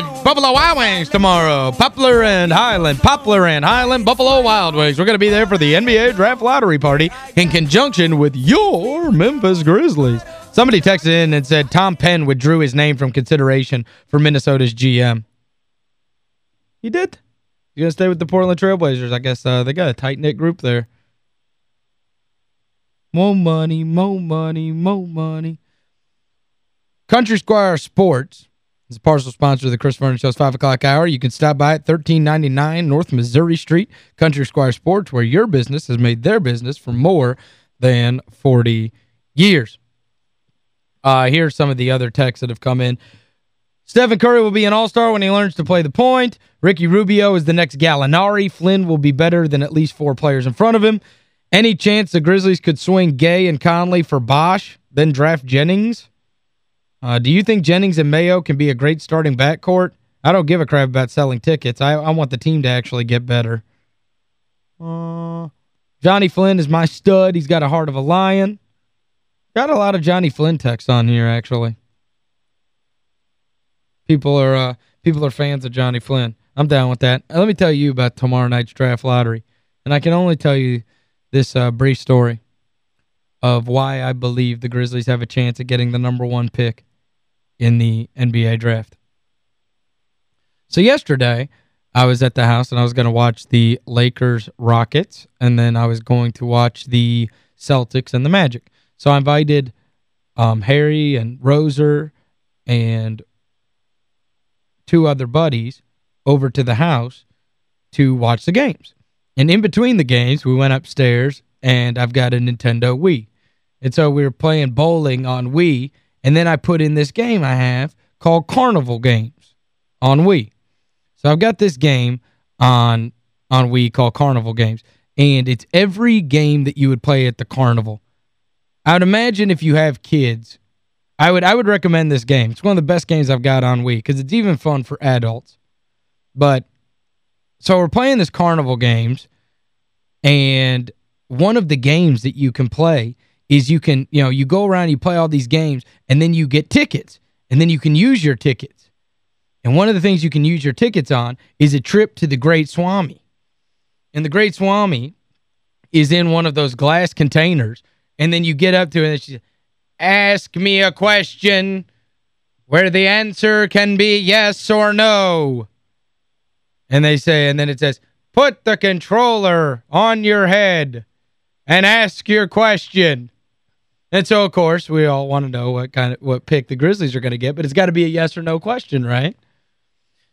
Buffalo Wild Wings tomorrow. Poplar and Highland. Poplar and Highland Buffalo Wild Wings. We're going to be there for the NBA Draft Lottery Party in conjunction with your Memphis Grizzlies. Somebody texted in and said Tom Penn withdrew his name from consideration for Minnesota's GM. He did? You going to stay with the Portland Trailblazers? I guess uh, they got a tight-knit group there. More money, more money, more money. Country Squire Sports is a partial sponsor of the Chris Vernon Show's 5 o'clock hour. You can stop by at 1399 North Missouri Street, Country Squire Sports, where your business has made their business for more than 40 years. Uh, here's some of the other texts that have come in. Stephen Curry will be an all-star when he learns to play the point. Ricky Rubio is the next Gallinari. Flynn will be better than at least four players in front of him. Any chance the Grizzlies could swing Gay and Conley for Bosh, then draft Jennings? Uh, do you think Jennings and Mayo can be a great starting backcourt? I don't give a crap about selling tickets. I, I want the team to actually get better. Uh, Johnny Flynn is my stud. He's got a heart of a lion. Got a lot of Johnny Flynn texts on here, actually. People are uh, people are fans of Johnny Flynn. I'm down with that. Let me tell you about tomorrow night's draft lottery. And I can only tell you this uh, brief story of why I believe the Grizzlies have a chance at getting the number one pick in the NBA draft. So yesterday, I was at the house and I was going to watch the Lakers-Rockets and then I was going to watch the Celtics and the Magic. So I invited um, Harry and Roser and two other buddies over to the house to watch the games. And in between the games, we went upstairs and I've got a Nintendo Wii. And so we were playing bowling on Wii and then I put in this game I have called Carnival Games on Wii. So I've got this game on on Wii called Carnival Games. And it's every game that you would play at the carnival. I would imagine if you have kids, I would I would recommend this game. It's one of the best games I've got on Wii because it's even fun for adults. But so we're playing this carnival games and one of the games that you can play is you can, you know, you go around, you play all these games, and then you get tickets. And then you can use your tickets. And one of the things you can use your tickets on is a trip to the Great Swami. And the Great Swami is in one of those glass containers. And then you get up to it and she ask me a question where the answer can be yes or no. And they say, and then it says, put the controller on your head and ask your question. And so, of course, we all want to know what kind of what pick the Grizzlies are going to get, but it's got to be a yes or no question, right?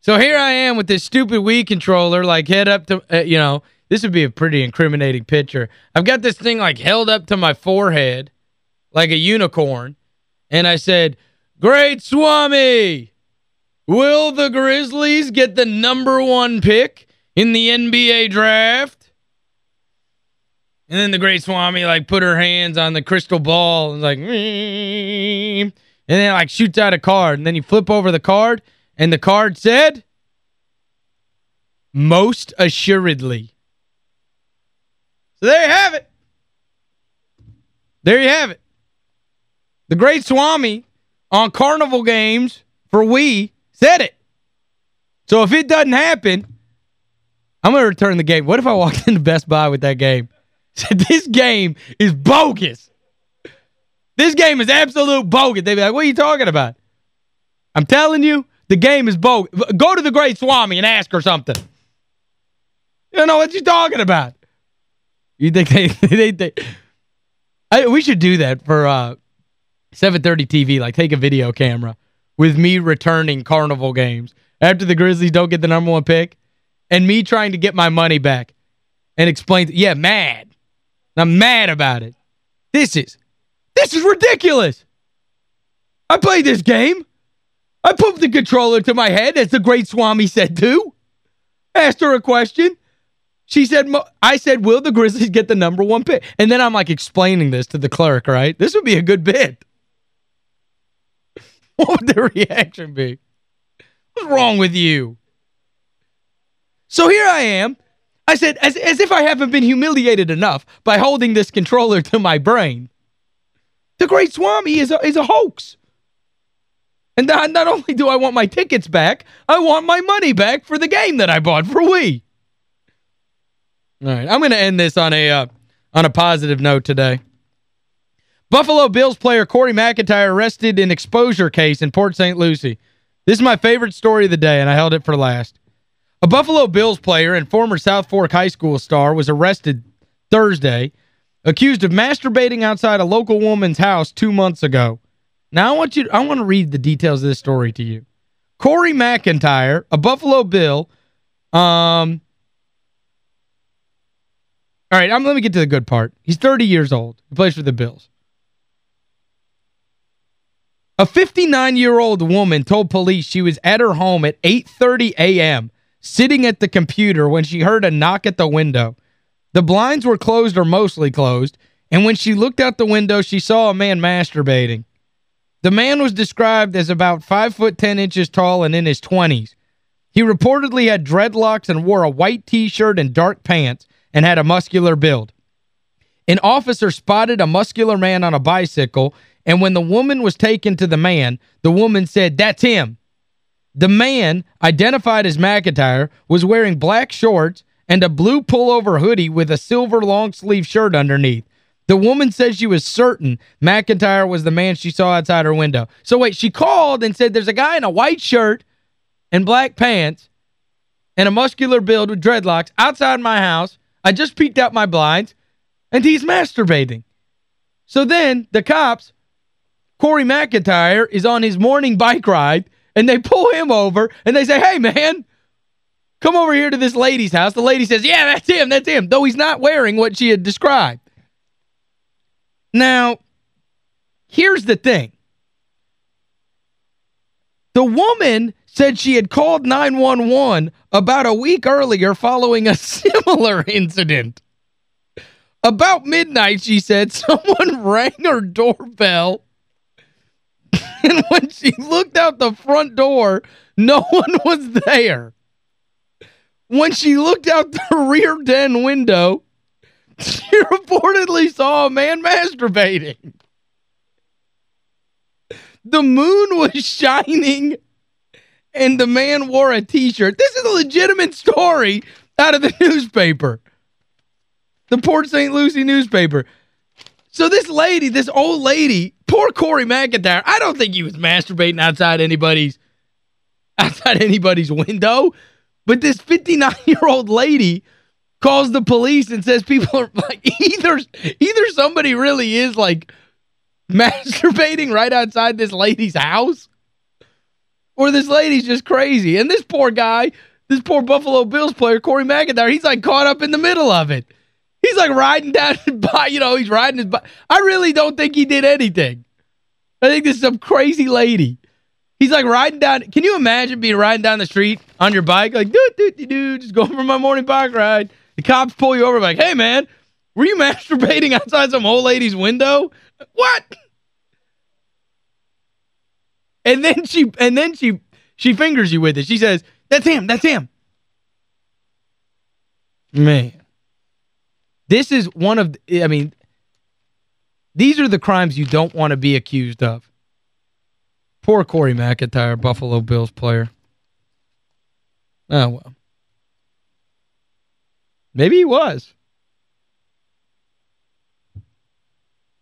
So here I am with this stupid Wii controller, like, head up to, uh, you know, this would be a pretty incriminating picture. I've got this thing, like, held up to my forehead like a unicorn, and I said, Great Swami, will the Grizzlies get the number one pick in the NBA draft? And then the great Swami, like, put her hands on the crystal ball and, like, and then, like, shoots out a card. And then you flip over the card, and the card said, most assuredly. So there you have it. There you have it. The great Swami on Carnival Games for Wii said it. So if it doesn't happen, I'm going to return the game. What if I walked into Best Buy with that game? this game is bogus. This game is absolute bogus. They'd be like, what are you talking about? I'm telling you, the game is bogus. Go to the Great Swami and ask her something. You don't know what you're talking about. You think they... they, they I, we should do that for uh, 730 TV. Like, take a video camera with me returning Carnival games after the Grizzlies don't get the number one pick and me trying to get my money back and explain... Yeah, mad. I'm mad about it. This is, this is ridiculous. I played this game. I put the controller to my head, as the great Swami said to. Asked her a question. She said, I said, will the Grizzlies get the number one pick? And then I'm like explaining this to the clerk, right? This would be a good bit. What would the reaction be? What's wrong with you? So here I am I said, as, as if I haven't been humiliated enough by holding this controller to my brain. The Great Swami is a, is a hoax. And not, not only do I want my tickets back, I want my money back for the game that I bought for Wii. All right, I'm going to end this on a uh, on a positive note today. Buffalo Bills player Corey McIntyre arrested in exposure case in Port St. Lucie. This is my favorite story of the day, and I held it for last. A Buffalo Bills player and former South Fork High School star was arrested Thursday, accused of masturbating outside a local woman's house two months ago. Now I want you to, I want to read the details of this story to you. Corey McIntyre, a Buffalo Bill, um All right, I'm let me get to the good part. He's 30 years old. He plays for the Bills. A 59-year-old woman told police she was at her home at 8:30 a.m. sitting at the computer when she heard a knock at the window. The blinds were closed or mostly closed, and when she looked out the window, she saw a man masturbating. The man was described as about 5 foot 10 inches tall and in his 20s. He reportedly had dreadlocks and wore a white T-shirt and dark pants and had a muscular build. An officer spotted a muscular man on a bicycle, and when the woman was taken to the man, the woman said, that's him. The man, identified as McIntyre, was wearing black shorts and a blue pullover hoodie with a silver long-sleeve shirt underneath. The woman said she was certain McIntyre was the man she saw outside her window. So wait, she called and said there's a guy in a white shirt and black pants and a muscular build with dreadlocks outside my house. I just peeked out my blinds and he's masturbating. So then the cops, Corey McIntyre, is on his morning bike ride and they pull him over and they say, hey, man, come over here to this lady's house. The lady says, yeah, that's him, that's him, though he's not wearing what she had described. Now, here's the thing. The woman said she had called 911 about a week earlier following a similar incident. About midnight, she said, someone rang her doorbell. When she looked out the front door, no one was there. When she looked out the rear den window, she reportedly saw a man masturbating. The moon was shining and the man wore a T-shirt. This is a legitimate story out of the newspaper. The Port St. Lucie newspaper. So this lady, this old lady, poor Corey McIntyre, I don't think he was masturbating outside anybody's outside anybody's window. But this 59-year-old lady calls the police and says people are like either either somebody really is like masturbating right outside this lady's house or this lady's just crazy. And this poor guy, this poor Buffalo Bills player, Corey McIntyre, he's like caught up in the middle of it. He's like riding down by, you know, he's riding his bike. I really don't think he did anything. I think this is some crazy lady. He's like riding down. Can you imagine being riding down the street on your bike? Like, dude, dude, dude, just going for my morning bike ride. The cops pull you over like, hey, man, were you masturbating outside some old lady's window? What? And then she and then she she fingers you with it. She says, that's him, that's him. Man. This is one of, I mean, these are the crimes you don't want to be accused of. Poor Corey McIntyre, Buffalo Bills player. Oh, well. Maybe he was.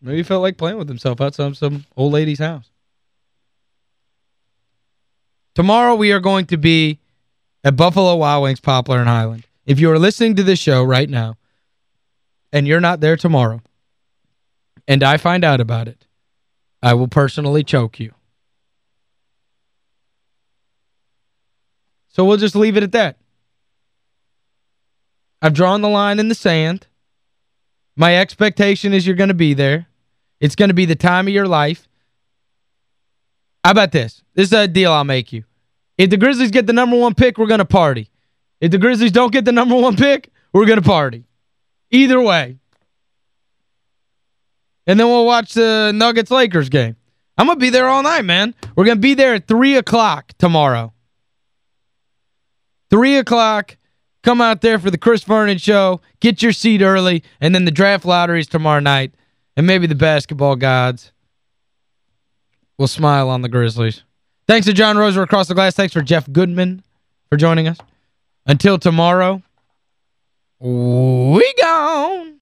Maybe he felt like playing with himself outside some old lady's house. Tomorrow we are going to be at Buffalo Wild Wings, Poplar and Highland. If you are listening to this show right now and you're not there tomorrow and I find out about it, I will personally choke you. So we'll just leave it at that. I've drawn the line in the sand. My expectation is you're going to be there. It's going to be the time of your life. How about this? This is a deal I'll make you. If the Grizzlies get the number one pick, we're going to party. If the Grizzlies don't get the number one pick, we're going to party. Either way. And then we'll watch the Nuggets-Lakers game. I'm going to be there all night, man. We're going to be there at 3 o'clock tomorrow. 3 o'clock. Come out there for the Chris Vernon show. Get your seat early. And then the draft lotteries tomorrow night. And maybe the basketball gods will smile on the Grizzlies. Thanks to John Roser across the glass. Thanks for Jeff Goodman for joining us. Until tomorrow, we gone.